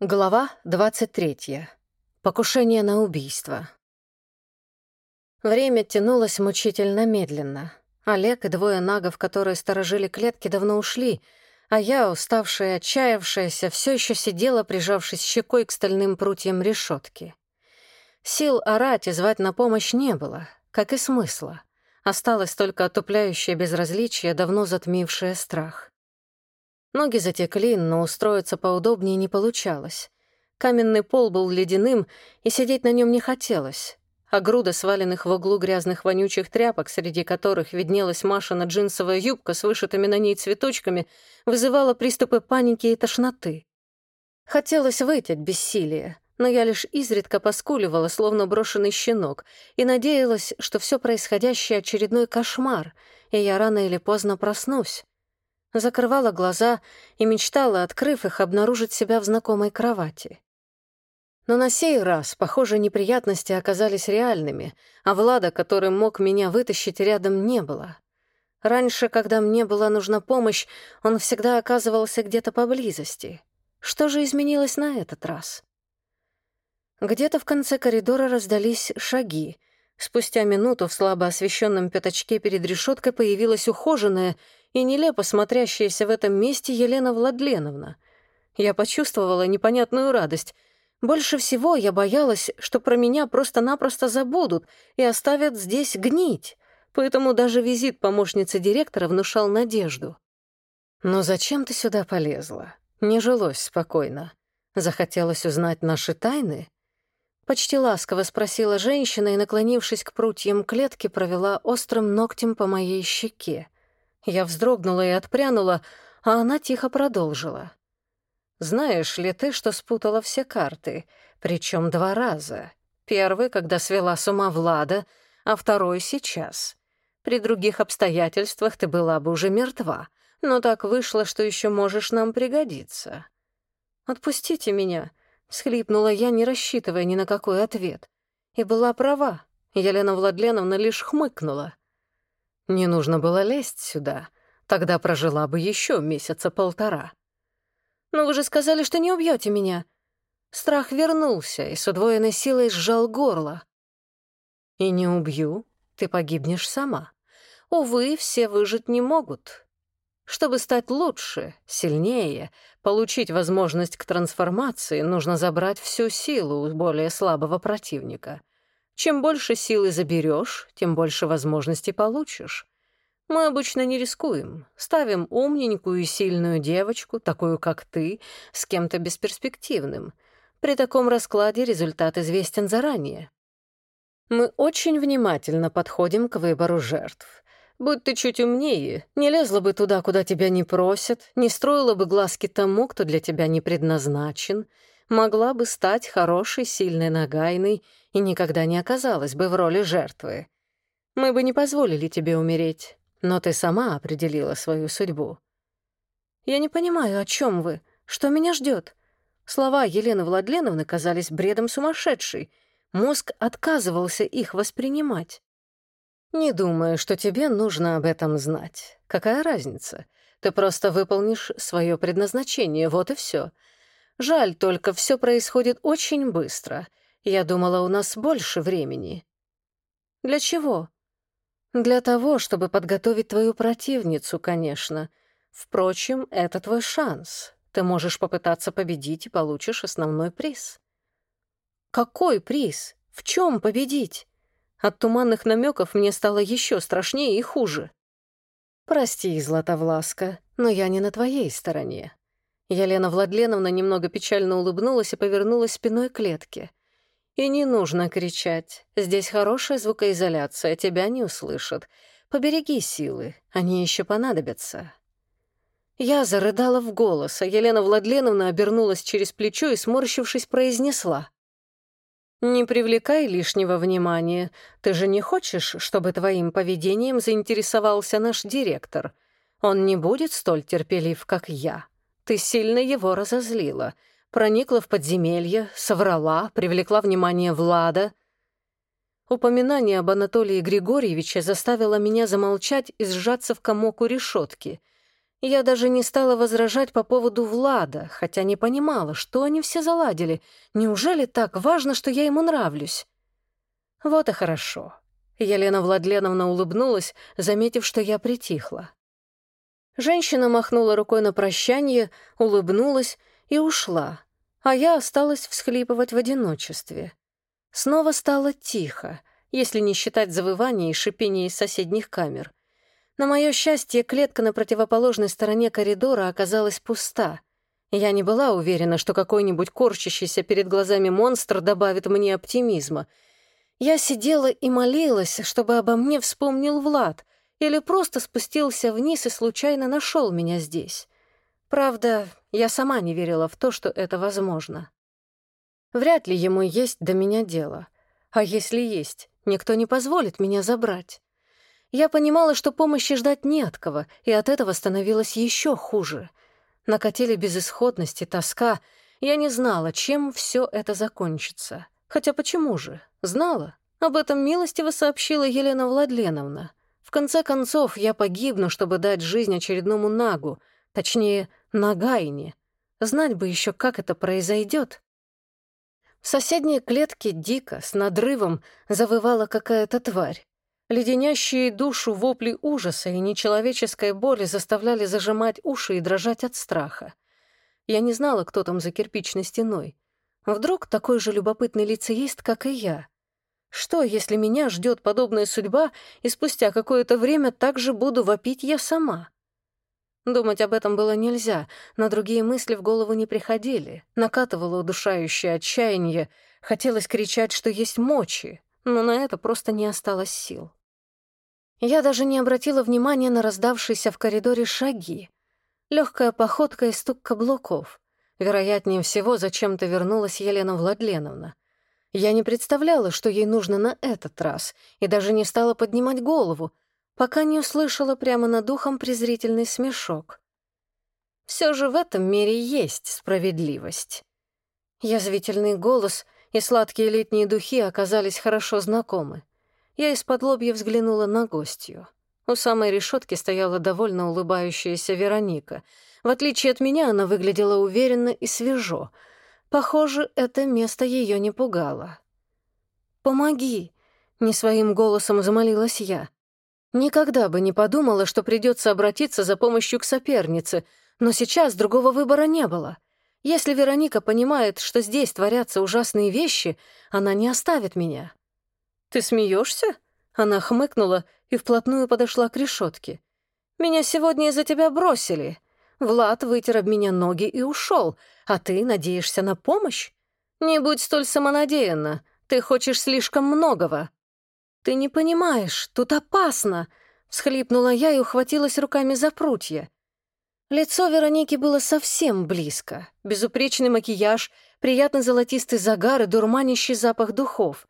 Глава 23. Покушение на убийство. Время тянулось мучительно медленно. Олег и двое нагов, которые сторожили клетки, давно ушли, а я, уставшая и отчаявшаяся, все еще сидела, прижавшись щекой к стальным прутьям решетки. Сил орать и звать на помощь не было, как и смысла. Осталось только отупляющее безразличие, давно затмившее страх. Ноги затекли, но устроиться поудобнее не получалось. Каменный пол был ледяным, и сидеть на нем не хотелось. А груда сваленных в углу грязных вонючих тряпок, среди которых виднелась Машина джинсовая юбка с вышитыми на ней цветочками, вызывала приступы паники и тошноты. Хотелось выйти от бессилия, но я лишь изредка поскуливала, словно брошенный щенок, и надеялась, что все происходящее — очередной кошмар, и я рано или поздно проснусь закрывала глаза и мечтала, открыв их, обнаружить себя в знакомой кровати. Но на сей раз, похоже, неприятности оказались реальными, а Влада, который мог меня вытащить, рядом не было. Раньше, когда мне была нужна помощь, он всегда оказывался где-то поблизости. Что же изменилось на этот раз? Где-то в конце коридора раздались шаги. Спустя минуту в слабо освещенном пятачке перед решеткой появилась ухоженная и нелепо смотрящаяся в этом месте Елена Владленовна. Я почувствовала непонятную радость. Больше всего я боялась, что про меня просто-напросто забудут и оставят здесь гнить, поэтому даже визит помощницы директора внушал надежду. «Но зачем ты сюда полезла? Не жилось спокойно. Захотелось узнать наши тайны?» Почти ласково спросила женщина и, наклонившись к прутьям клетки, провела острым ногтем по моей щеке. Я вздрогнула и отпрянула, а она тихо продолжила. «Знаешь ли ты, что спутала все карты, причем два раза? Первый, когда свела с ума Влада, а второй — сейчас. При других обстоятельствах ты была бы уже мертва, но так вышло, что еще можешь нам пригодиться». «Отпустите меня», — всхлипнула я, не рассчитывая ни на какой ответ. И была права. Елена Владленовна лишь хмыкнула — не нужно было лезть сюда. Тогда прожила бы еще месяца полтора. Но вы же сказали, что не убьете меня. Страх вернулся и с удвоенной силой сжал горло. И не убью, ты погибнешь сама. Увы, все выжить не могут. Чтобы стать лучше, сильнее, получить возможность к трансформации, нужно забрать всю силу у более слабого противника — чем больше силы заберешь, тем больше возможностей получишь. Мы обычно не рискуем, ставим умненькую и сильную девочку, такую как ты, с кем-то бесперспективным. При таком раскладе результат известен заранее. Мы очень внимательно подходим к выбору жертв. Будь ты чуть умнее, не лезла бы туда, куда тебя не просят, не строила бы глазки тому, кто для тебя не предназначен, могла бы стать хорошей, сильной нагайной и никогда не оказалась бы в роли жертвы. Мы бы не позволили тебе умереть, но ты сама определила свою судьбу. Я не понимаю, о чем вы, что меня ждет. Слова Елены Владленовны казались бредом сумасшедшей. Мозг отказывался их воспринимать. «Не думаю, что тебе нужно об этом знать. Какая разница? Ты просто выполнишь свое предназначение, вот и все. Жаль только, все происходит очень быстро, я думала, у нас больше времени. Для чего? Для того, чтобы подготовить твою противницу, конечно. Впрочем, это твой шанс. Ты можешь попытаться победить и получишь основной приз. Какой приз? В чем победить? От туманных намеков мне стало еще страшнее и хуже. Прости, Златовласка, но я не на твоей стороне. Елена Владленовна немного печально улыбнулась и повернулась спиной к клетке. И не нужно кричать. Здесь хорошая звукоизоляция, тебя не услышат. Побереги силы, они еще понадобятся. Я зарыдала в голос, а Елена Владленовна обернулась через плечо и, сморщившись, произнесла. «Не привлекай лишнего внимания. Ты же не хочешь, чтобы твоим поведением заинтересовался наш директор? Он не будет столь терпелив, как я. Ты сильно его разозлила проникла в подземелье, соврала, привлекла внимание Влада. Упоминание об Анатолии Григорьевиче заставило меня замолчать и сжаться в комок у решетки. Я даже не стала возражать по поводу Влада, хотя не понимала, что они все заладили. Неужели так важно, что я ему нравлюсь? Вот и хорошо. Елена Владленовна улыбнулась, заметив, что я притихла. Женщина махнула рукой на прощание, улыбнулась и ушла, а я осталась всхлипывать в одиночестве. Снова стало тихо, если не считать завывания и шипения из соседних камер. На мое счастье, клетка на противоположной стороне коридора оказалась пуста. Я не была уверена, что какой-нибудь корчащийся перед глазами монстр добавит мне оптимизма. Я сидела и молилась, чтобы обо мне вспомнил Влад, или просто спустился вниз и случайно нашел меня здесь. Правда, я сама не верила в то, что это возможно. Вряд ли ему есть до меня дело. А если есть, никто не позволит меня забрать. Я понимала, что помощи ждать не от кого, и от этого становилось еще хуже. Накатили безысходность и тоска. Я не знала, чем все это закончится. Хотя почему же? Знала. Об этом милостиво сообщила Елена Владленовна. В конце концов, я погибну, чтобы дать жизнь очередному Нагу, точнее, Нагайне. Знать бы еще, как это произойдет. В соседней клетке дико, с надрывом, завывала какая-то тварь. Леденящие душу вопли ужаса и нечеловеческой боли заставляли зажимать уши и дрожать от страха. Я не знала, кто там за кирпичной стеной. Вдруг такой же любопытный лицеист, как и я. Что, если меня ждет подобная судьба, и спустя какое-то время так же буду вопить я сама? Думать об этом было нельзя, но другие мысли в голову не приходили. Накатывало удушающее отчаяние, хотелось кричать, что есть мочи, но на это просто не осталось сил. Я даже не обратила внимания на раздавшиеся в коридоре шаги. Легкая походка и стук каблуков. Вероятнее всего, зачем-то вернулась Елена Владленовна. Я не представляла, что ей нужно на этот раз, и даже не стала поднимать голову, пока не услышала прямо над ухом презрительный смешок. Все же в этом мире есть справедливость. Язвительный голос и сладкие летние духи оказались хорошо знакомы. Я из-под лобья взглянула на гостью. У самой решетки стояла довольно улыбающаяся Вероника. В отличие от меня, она выглядела уверенно и свежо. Похоже, это место ее не пугало. «Помоги!» — не своим голосом замолилась я. Никогда бы не подумала, что придется обратиться за помощью к сопернице, но сейчас другого выбора не было. Если Вероника понимает, что здесь творятся ужасные вещи, она не оставит меня. «Ты смеешься? Она хмыкнула и вплотную подошла к решетке. «Меня сегодня из-за тебя бросили. Влад вытер об меня ноги и ушел, а ты надеешься на помощь? Не будь столь самонадеянна, ты хочешь слишком многого». «Ты не понимаешь, тут опасно!» — всхлипнула я и ухватилась руками за прутья. Лицо Вероники было совсем близко. Безупречный макияж, приятный золотистый загар и дурманящий запах духов.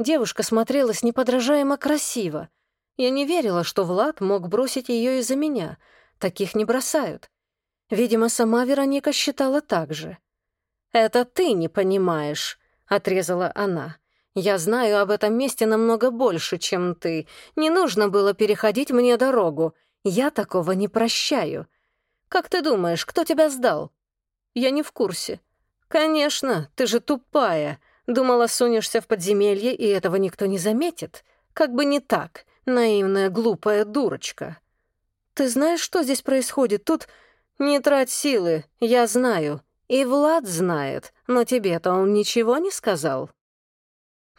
Девушка смотрелась неподражаемо красиво. Я не верила, что Влад мог бросить ее из-за меня. Таких не бросают. Видимо, сама Вероника считала так же. «Это ты не понимаешь», — отрезала она. «Я знаю об этом месте намного больше, чем ты. Не нужно было переходить мне дорогу. Я такого не прощаю. Как ты думаешь, кто тебя сдал?» «Я не в курсе». «Конечно, ты же тупая. Думала, сунешься в подземелье, и этого никто не заметит. Как бы не так, наивная глупая дурочка. Ты знаешь, что здесь происходит? Тут не трать силы, я знаю. И Влад знает, но тебе-то он ничего не сказал.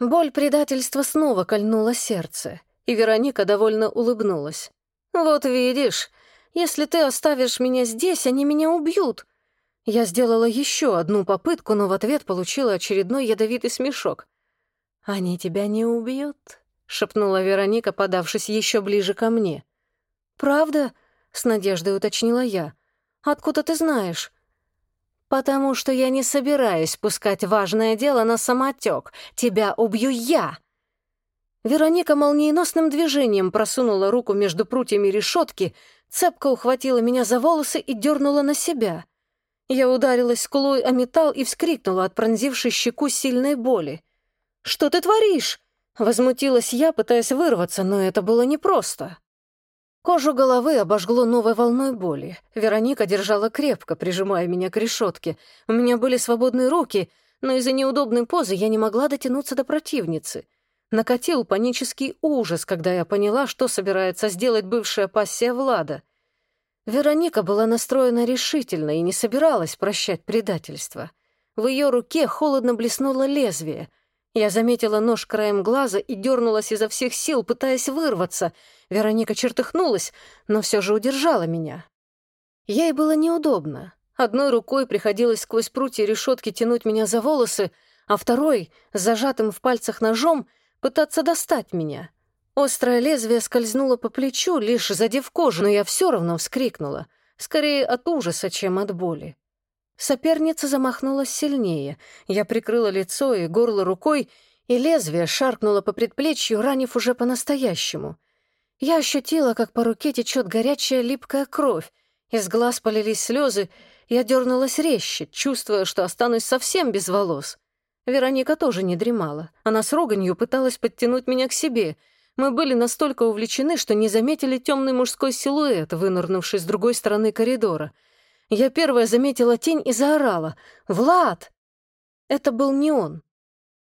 Боль предательства снова кольнула сердце, и Вероника довольно улыбнулась. «Вот видишь, если ты оставишь меня здесь, они меня убьют. Я сделала еще одну попытку, но в ответ получила очередной ядовитый смешок. «Они тебя не убьют», — шепнула Вероника, подавшись еще ближе ко мне. «Правда?» — с надеждой уточнила я. «Откуда ты знаешь?» «Потому что я не собираюсь пускать важное дело на самотек. Тебя убью я!» Вероника молниеносным движением просунула руку между прутьями решетки, цепко ухватила меня за волосы и дернула на себя — я ударилась скулой о металл и вскрикнула от пронзившей щеку сильной боли. «Что ты творишь?» — возмутилась я, пытаясь вырваться, но это было непросто. Кожу головы обожгло новой волной боли. Вероника держала крепко, прижимая меня к решетке. У меня были свободные руки, но из-за неудобной позы я не могла дотянуться до противницы. Накатил панический ужас, когда я поняла, что собирается сделать бывшая пассия Влада. Вероника была настроена решительно и не собиралась прощать предательство. В ее руке холодно блеснуло лезвие — я заметила нож краем глаза и дернулась изо всех сил, пытаясь вырваться. Вероника чертыхнулась, но все же удержала меня. Ей было неудобно. Одной рукой приходилось сквозь прутья решетки тянуть меня за волосы, а второй, зажатым в пальцах ножом, пытаться достать меня. Острое лезвие скользнуло по плечу, лишь задев кожу, но я все равно вскрикнула. Скорее от ужаса, чем от боли. Соперница замахнулась сильнее. Я прикрыла лицо и горло рукой, и лезвие шаркнуло по предплечью, ранив уже по-настоящему. Я ощутила, как по руке течет горячая липкая кровь. Из глаз полились слезы, я дернулась резче, чувствуя, что останусь совсем без волос. Вероника тоже не дремала. Она с руганью пыталась подтянуть меня к себе. Мы были настолько увлечены, что не заметили темный мужской силуэт, вынырнувший с другой стороны коридора — я первая заметила тень и заорала. «Влад!» Это был не он.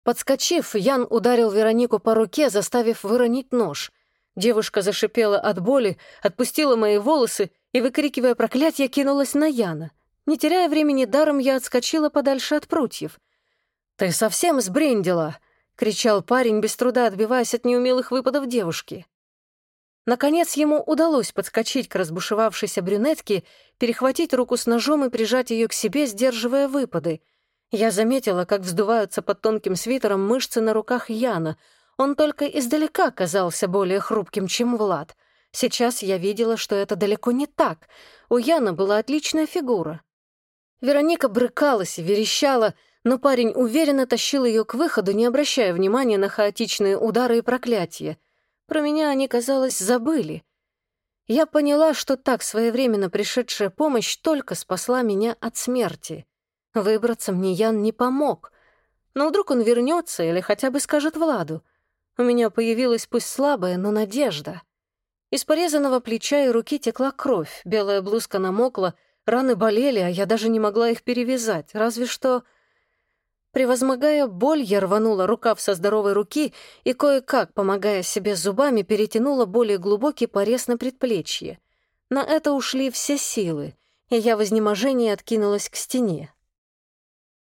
Подскочив, Ян ударил Веронику по руке, заставив выронить нож. Девушка зашипела от боли, отпустила мои волосы и, выкрикивая проклятие, кинулась на Яна. Не теряя времени даром, я отскочила подальше от прутьев. «Ты совсем сбрендила!» — кричал парень, без труда отбиваясь от неумелых выпадов девушки. Наконец ему удалось подскочить к разбушевавшейся брюнетке, перехватить руку с ножом и прижать ее к себе, сдерживая выпады. Я заметила, как вздуваются под тонким свитером мышцы на руках Яна. Он только издалека казался более хрупким, чем Влад. Сейчас я видела, что это далеко не так. У Яна была отличная фигура. Вероника брыкалась и верещала, но парень уверенно тащил ее к выходу, не обращая внимания на хаотичные удары и проклятия. Про меня они, казалось, забыли. Я поняла, что так своевременно пришедшая помощь только спасла меня от смерти. Выбраться мне Ян не помог. Но вдруг он вернется или хотя бы скажет Владу. У меня появилась пусть слабая, но надежда. Из порезанного плеча и руки текла кровь, белая блузка намокла, раны болели, а я даже не могла их перевязать, разве что... Превозмогая боль, я рванула рукав со здоровой руки и, кое-как, помогая себе зубами, перетянула более глубокий порез на предплечье. На это ушли все силы, и я в изнеможении откинулась к стене.